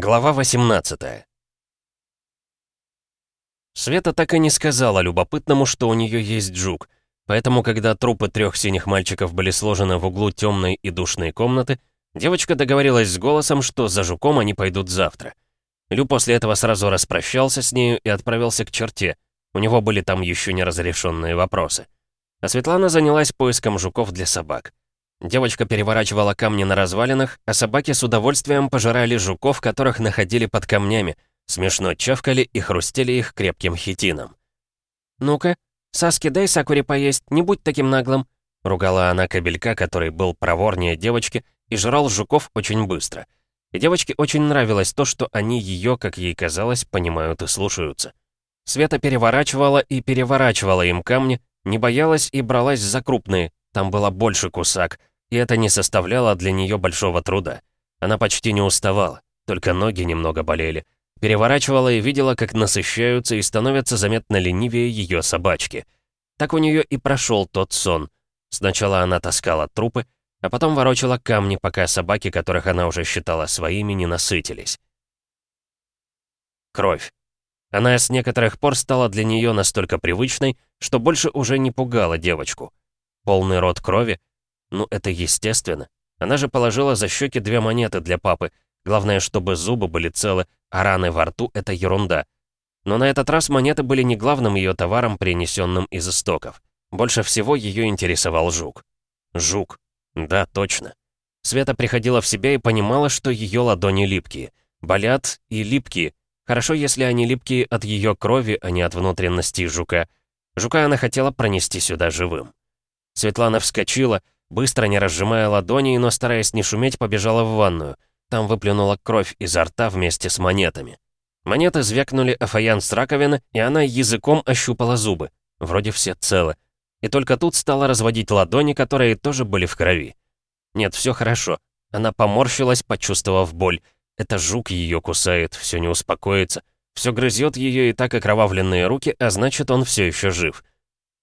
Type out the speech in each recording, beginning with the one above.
Глава 18 Света так и не сказала любопытному, что у нее есть жук, поэтому, когда трупы трех синих мальчиков были сложены в углу темной и душной комнаты, девочка договорилась с голосом, что за жуком они пойдут завтра. Лю после этого сразу распрощался с нею и отправился к черте. У него были там еще неразрешенные вопросы. А Светлана занялась поиском жуков для собак. Девочка переворачивала камни на развалинах, а собаки с удовольствием пожирали жуков, которых находили под камнями, смешно чавкали и хрустели их крепким хитином. «Ну-ка, Саски, дай Сакуре поесть, не будь таким наглым», ругала она кобелька, который был проворнее девочки и жрал жуков очень быстро. И девочке очень нравилось то, что они ее, как ей казалось, понимают и слушаются. Света переворачивала и переворачивала им камни, не боялась и бралась за крупные, там было больше кусак, и это не составляло для нее большого труда. Она почти не уставала, только ноги немного болели. Переворачивала и видела, как насыщаются и становятся заметно ленивее ее собачки. Так у нее и прошел тот сон. Сначала она таскала трупы, а потом ворочала камни, пока собаки, которых она уже считала своими, не насытились. Кровь. Она с некоторых пор стала для нее настолько привычной, что больше уже не пугала девочку. Полный рот крови, ну, это естественно. Она же положила за щеки две монеты для папы. Главное, чтобы зубы были целы, а раны во рту — это ерунда. Но на этот раз монеты были не главным ее товаром, принесенным из истоков. Больше всего ее интересовал жук. Жук. Да, точно. Света приходила в себя и понимала, что ее ладони липкие. Болят и липкие. Хорошо, если они липкие от ее крови, а не от внутренностей жука. Жука она хотела пронести сюда живым. Светлана вскочила, Быстро, не разжимая ладони, но стараясь не шуметь, побежала в ванную. Там выплюнула кровь изо рта вместе с монетами. Монеты звякнули о фаянс раковины, и она языком ощупала зубы. Вроде все целы. И только тут стала разводить ладони, которые тоже были в крови. Нет, все хорошо. Она поморщилась, почувствовав боль. Это жук ее кусает, все не успокоится. Все грызет ее и так окровавленные руки, а значит, он все еще жив.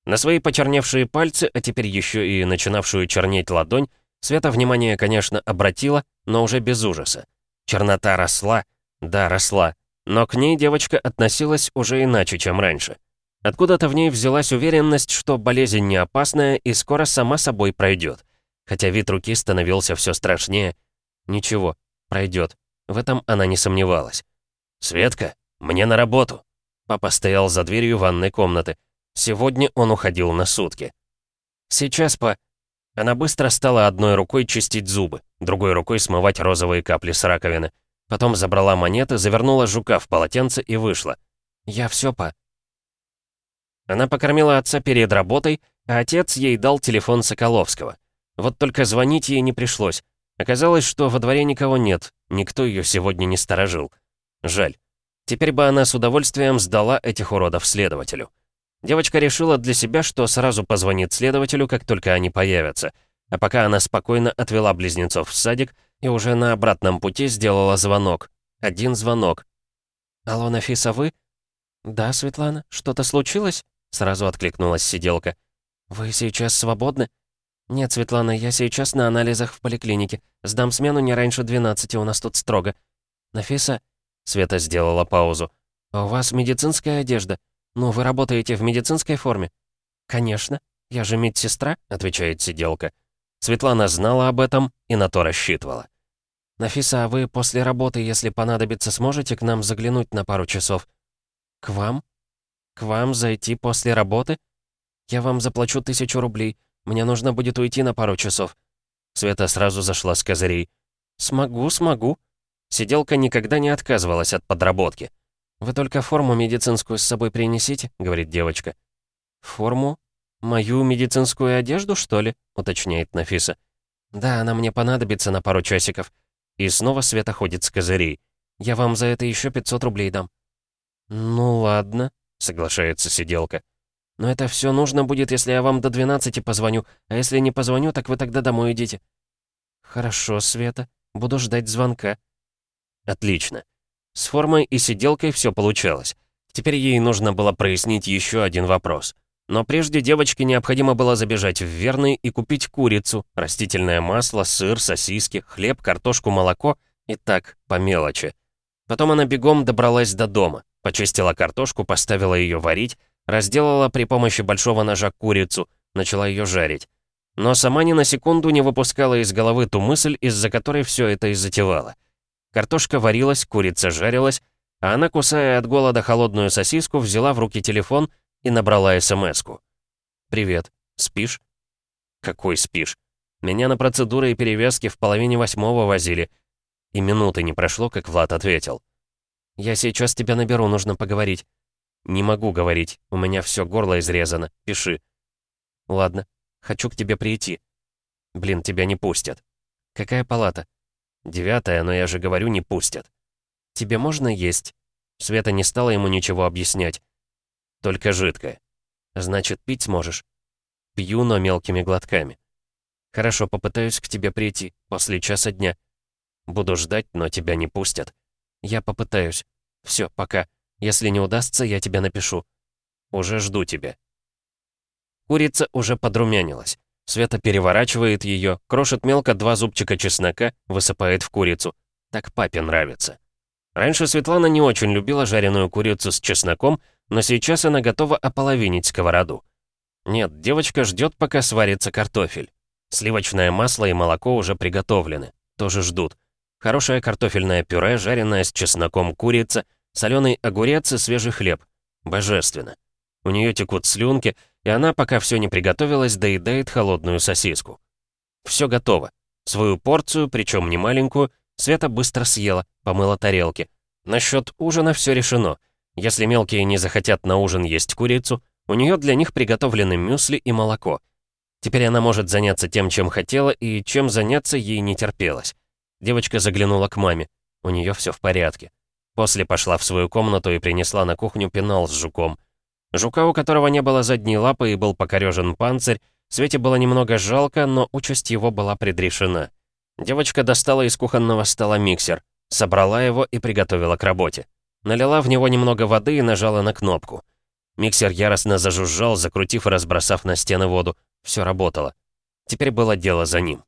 На свои почерневшие пальцы, а теперь еще и начинавшую чернеть ладонь, Света внимание, конечно, обратила, но уже без ужаса. Чернота росла, да, росла, но к ней девочка относилась уже иначе, чем раньше. Откуда-то в ней взялась уверенность, что болезнь не опасная и скоро сама собой пройдет. Хотя вид руки становился все страшнее. Ничего, пройдет. В этом она не сомневалась. «Светка, мне на работу!» Папа стоял за дверью ванной комнаты. Сегодня он уходил на сутки. «Сейчас, по...» Она быстро стала одной рукой чистить зубы, другой рукой смывать розовые капли с раковины. Потом забрала монеты, завернула жука в полотенце и вышла. «Я все, по...» Она покормила отца перед работой, а отец ей дал телефон Соколовского. Вот только звонить ей не пришлось. Оказалось, что во дворе никого нет, никто ее сегодня не сторожил. Жаль. Теперь бы она с удовольствием сдала этих уродов следователю. Девочка решила для себя, что сразу позвонит следователю, как только они появятся. А пока она спокойно отвела близнецов в садик и уже на обратном пути сделала звонок. Один звонок. «Алло, Нафиса, вы?» «Да, Светлана, что-то случилось?» Сразу откликнулась сиделка. «Вы сейчас свободны?» «Нет, Светлана, я сейчас на анализах в поликлинике. Сдам смену не раньше 12, у нас тут строго». «Нафиса?» Света сделала паузу. «У вас медицинская одежда?» «Ну, вы работаете в медицинской форме?» «Конечно. Я же медсестра», — отвечает сиделка. Светлана знала об этом и на то рассчитывала. «Нафиса, а вы после работы, если понадобится, сможете к нам заглянуть на пару часов?» «К вам? К вам зайти после работы? Я вам заплачу тысячу рублей. Мне нужно будет уйти на пару часов». Света сразу зашла с козырей. «Смогу, смогу». Сиделка никогда не отказывалась от подработки. «Вы только форму медицинскую с собой принесите», — говорит девочка. «Форму? Мою медицинскую одежду, что ли?» — уточняет Нафиса. «Да, она мне понадобится на пару часиков». И снова Света ходит с козырей. «Я вам за это еще 500 рублей дам». «Ну ладно», — соглашается сиделка. «Но это все нужно будет, если я вам до 12 позвоню, а если не позвоню, так вы тогда домой идите». «Хорошо, Света, буду ждать звонка». «Отлично. С формой и сиделкой все получалось. Теперь ей нужно было прояснить еще один вопрос. Но прежде девочке необходимо было забежать в Верный и купить курицу, растительное масло, сыр, сосиски, хлеб, картошку, молоко и так, по мелочи. Потом она бегом добралась до дома, почистила картошку, поставила ее варить, разделала при помощи большого ножа курицу, начала ее жарить. Но сама ни на секунду не выпускала из головы ту мысль, из-за которой все это и затевало. Картошка варилась, курица жарилась, а она, кусая от голода холодную сосиску, взяла в руки телефон и набрала СМС-ку. «Привет. Спишь?» «Какой спишь? Меня на процедуры и перевязки в половине восьмого возили». И минуты не прошло, как Влад ответил. «Я сейчас тебя наберу, нужно поговорить». «Не могу говорить, у меня все горло изрезано. Пиши». «Ладно, хочу к тебе прийти». «Блин, тебя не пустят». «Какая палата?» «Девятая, но я же говорю, не пустят». «Тебе можно есть?» Света не стала ему ничего объяснять. «Только жидкое». «Значит, пить сможешь?» «Пью, но мелкими глотками». «Хорошо, попытаюсь к тебе прийти, после часа дня». «Буду ждать, но тебя не пустят». «Я попытаюсь. Все, пока. Если не удастся, я тебя напишу». «Уже жду тебя». Курица уже подрумянилась. Света переворачивает ее, крошит мелко два зубчика чеснока, высыпает в курицу. Так папе нравится. Раньше Светлана не очень любила жареную курицу с чесноком, но сейчас она готова ополовинить сковороду. Нет, девочка ждет, пока сварится картофель. Сливочное масло и молоко уже приготовлены. Тоже ждут. Хорошее картофельное пюре, жареное с чесноком курица, соленый огурец и свежий хлеб. Божественно. У нее текут слюнки, и она, пока все не приготовилось, доедает холодную сосиску. Все готово. Свою порцию, причем не маленькую, Света быстро съела, помыла тарелки. Насчет ужина все решено. Если мелкие не захотят на ужин есть курицу, у нее для них приготовлены мюсли и молоко. Теперь она может заняться тем, чем хотела, и чем заняться ей не терпелось. Девочка заглянула к маме. У нее все в порядке. После пошла в свою комнату и принесла на кухню пенал с жуком. Жука, у которого не было задней лапы и был покорежен панцирь, Свете было немного жалко, но участь его была предрешена. Девочка достала из кухонного стола миксер, собрала его и приготовила к работе. Налила в него немного воды и нажала на кнопку. Миксер яростно зажужжал, закрутив и разбросав на стены воду. Все работало. Теперь было дело за ним.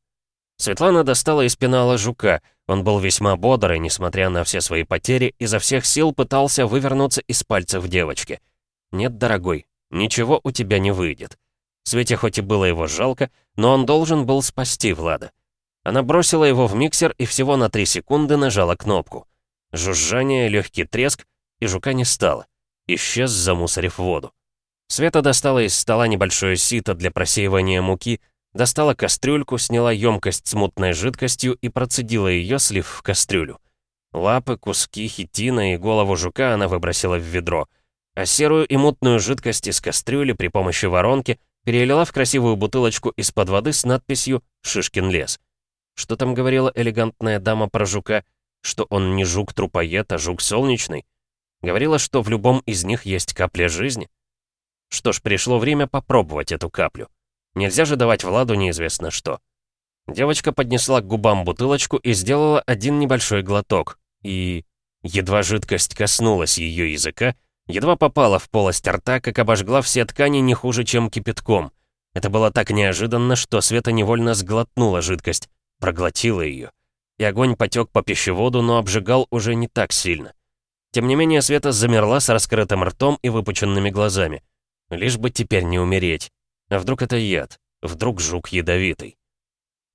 Светлана достала из пенала жука. Он был весьма бодрый, несмотря на все свои потери, изо всех сил пытался вывернуться из пальцев девочки. «Нет, дорогой, ничего у тебя не выйдет». Свете хоть и было его жалко, но он должен был спасти Влада. Она бросила его в миксер и всего на 3 секунды нажала кнопку. Жужжание, легкий треск, и жука не стало. Исчез, замусорив воду. Света достала из стола небольшое сито для просеивания муки, достала кастрюльку, сняла емкость с мутной жидкостью и процедила ее, слив в кастрюлю. Лапы, куски хитина и голову жука она выбросила в ведро — а серую и мутную жидкость из кастрюли при помощи воронки перелила в красивую бутылочку из-под воды с надписью «Шишкин лес». Что там говорила элегантная дама про жука? Что он не жук-трупоед, а жук солнечный? Говорила, что в любом из них есть капля жизни? Что ж, пришло время попробовать эту каплю. Нельзя же давать Владу неизвестно что. Девочка поднесла к губам бутылочку и сделала один небольшой глоток. И... Едва жидкость коснулась ее языка, Едва попала в полость рта, как обожгла все ткани не хуже, чем кипятком. Это было так неожиданно, что Света невольно сглотнула жидкость, проглотила ее. И огонь потек по пищеводу, но обжигал уже не так сильно. Тем не менее, Света замерла с раскрытым ртом и выпученными глазами. Лишь бы теперь не умереть. А вдруг это яд? Вдруг жук ядовитый?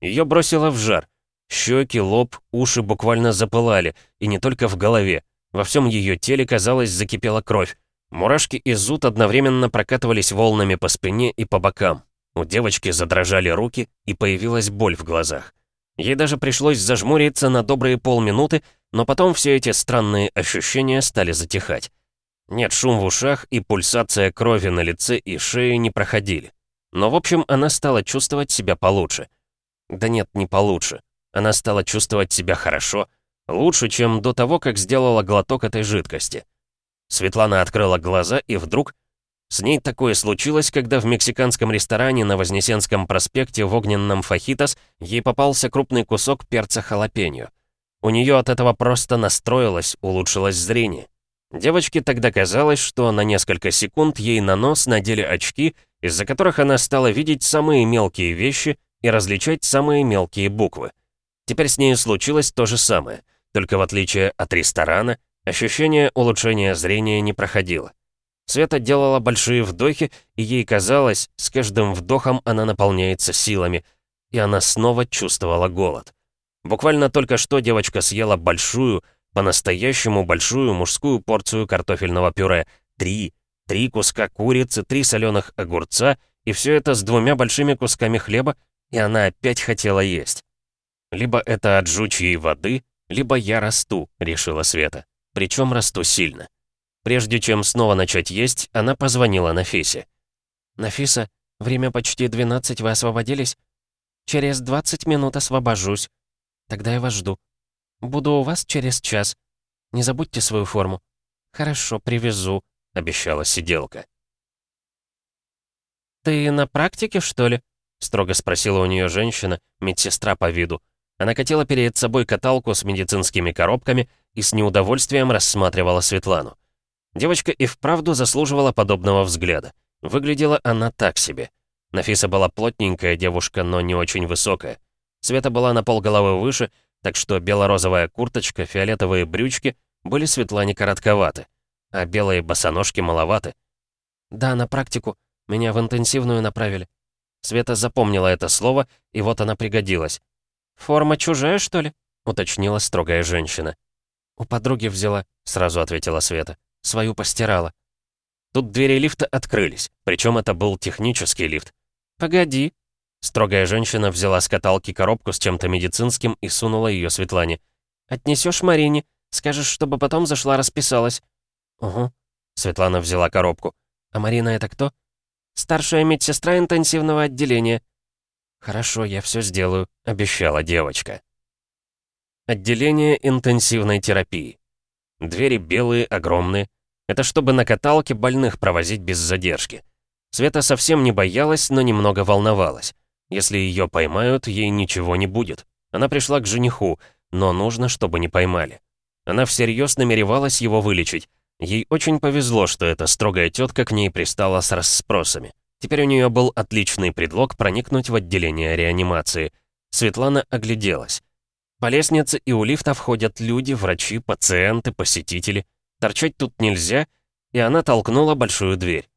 Ее бросило в жар. Щеки, лоб, уши буквально запылали, и не только в голове. Во всем ее теле, казалось, закипела кровь. Мурашки и зуд одновременно прокатывались волнами по спине и по бокам. У девочки задрожали руки, и появилась боль в глазах. Ей даже пришлось зажмуриться на добрые полминуты, но потом все эти странные ощущения стали затихать. Нет, шум в ушах и пульсация крови на лице и шее не проходили. Но, в общем, она стала чувствовать себя получше. Да нет, не получше. Она стала чувствовать себя хорошо, Лучше, чем до того, как сделала глоток этой жидкости. Светлана открыла глаза, и вдруг... С ней такое случилось, когда в мексиканском ресторане на Вознесенском проспекте в огненном фахитос ей попался крупный кусок перца халапеньо. У нее от этого просто настроилось, улучшилось зрение. Девочке тогда казалось, что на несколько секунд ей на нос надели очки, из-за которых она стала видеть самые мелкие вещи и различать самые мелкие буквы. Теперь с ней случилось то же самое. Только в отличие от ресторана, ощущение улучшения зрения не проходило. Света делала большие вдохи, и ей казалось, с каждым вдохом она наполняется силами, и она снова чувствовала голод. Буквально только что девочка съела большую, по-настоящему большую мужскую порцию картофельного пюре. Три. Три куска курицы, три соленых огурца, и все это с двумя большими кусками хлеба, и она опять хотела есть. Либо это от жучьей воды, либо я расту, решила Света. Причем расту сильно. Прежде чем снова начать есть, она позвонила Нафисе. «Нафиса, время почти 12, вы освободились? Через 20 минут освобожусь. Тогда я вас жду. Буду у вас через час. Не забудьте свою форму. Хорошо, привезу», — обещала сиделка. «Ты на практике, что ли?» — строго спросила у нее женщина, медсестра по виду. Она катила перед собой каталку с медицинскими коробками и с неудовольствием рассматривала Светлану. Девочка и вправду заслуживала подобного взгляда. Выглядела она так себе. Нафиса была плотненькая девушка, но не очень высокая. Света была на полголовы выше, так что бело-розовая курточка, фиолетовые брючки были Светлане коротковаты, а белые босоножки маловаты. «Да, на практику. Меня в интенсивную направили». Света запомнила это слово, и вот она пригодилась. «Форма чужая, что ли?» — уточнила строгая женщина. «У подруги взяла», — сразу ответила Света. Свою постирала. Тут двери лифта открылись, причем это был технический лифт. «Погоди». Строгая женщина взяла с каталки коробку с чем-то медицинским и сунула ее Светлане. «Отнесешь Марине, скажешь, чтобы потом зашла расписалась». «Угу». Светлана взяла коробку. «А Марина это кто?» «Старшая медсестра интенсивного отделения». «Хорошо, я все сделаю», — обещала девочка. Отделение интенсивной терапии. Двери белые, огромные. Это чтобы на каталке больных провозить без задержки. Света совсем не боялась, но немного волновалась. Если ее поймают, ей ничего не будет. Она пришла к жениху, но нужно, чтобы не поймали. Она всерьез намеревалась его вылечить. Ей очень повезло, что эта строгая тетка к ней пристала с расспросами. Теперь у нее был отличный предлог проникнуть в отделение реанимации. Светлана огляделась. По лестнице и у лифта входят люди, врачи, пациенты, посетители. Торчать тут нельзя, и она толкнула большую дверь.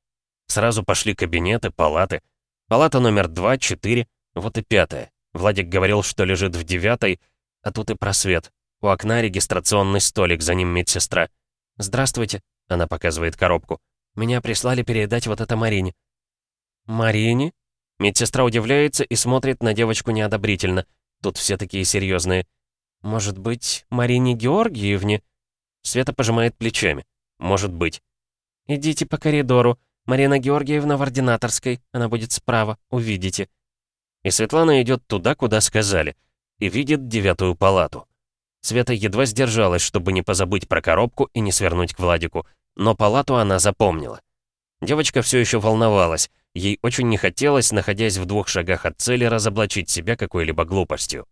Сразу пошли кабинеты, палаты. Палата номер два, четыре, вот и пятая. Владик говорил, что лежит в девятой, а тут и просвет. У окна регистрационный столик, за ним медсестра. «Здравствуйте», — она показывает коробку. «Меня прислали передать вот это Марине». «Марине?» Медсестра удивляется и смотрит на девочку неодобрительно. Тут все такие серьезные. «Может быть, Марине Георгиевне?» Света пожимает плечами. «Может быть». «Идите по коридору. Марина Георгиевна в ординаторской. Она будет справа. Увидите». И Светлана идет туда, куда сказали. И видит девятую палату. Света едва сдержалась, чтобы не позабыть про коробку и не свернуть к Владику. Но палату она запомнила. Девочка все еще волновалась. Ей очень не хотелось, находясь в двух шагах от цели, разоблачить себя какой-либо глупостью.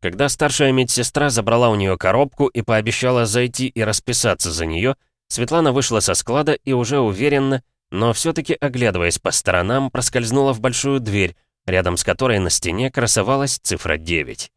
Когда старшая медсестра забрала у нее коробку и пообещала зайти и расписаться за нее, Светлана вышла со склада и уже уверенно, но все-таки оглядываясь по сторонам, проскользнула в большую дверь, рядом с которой на стене красовалась цифра 9.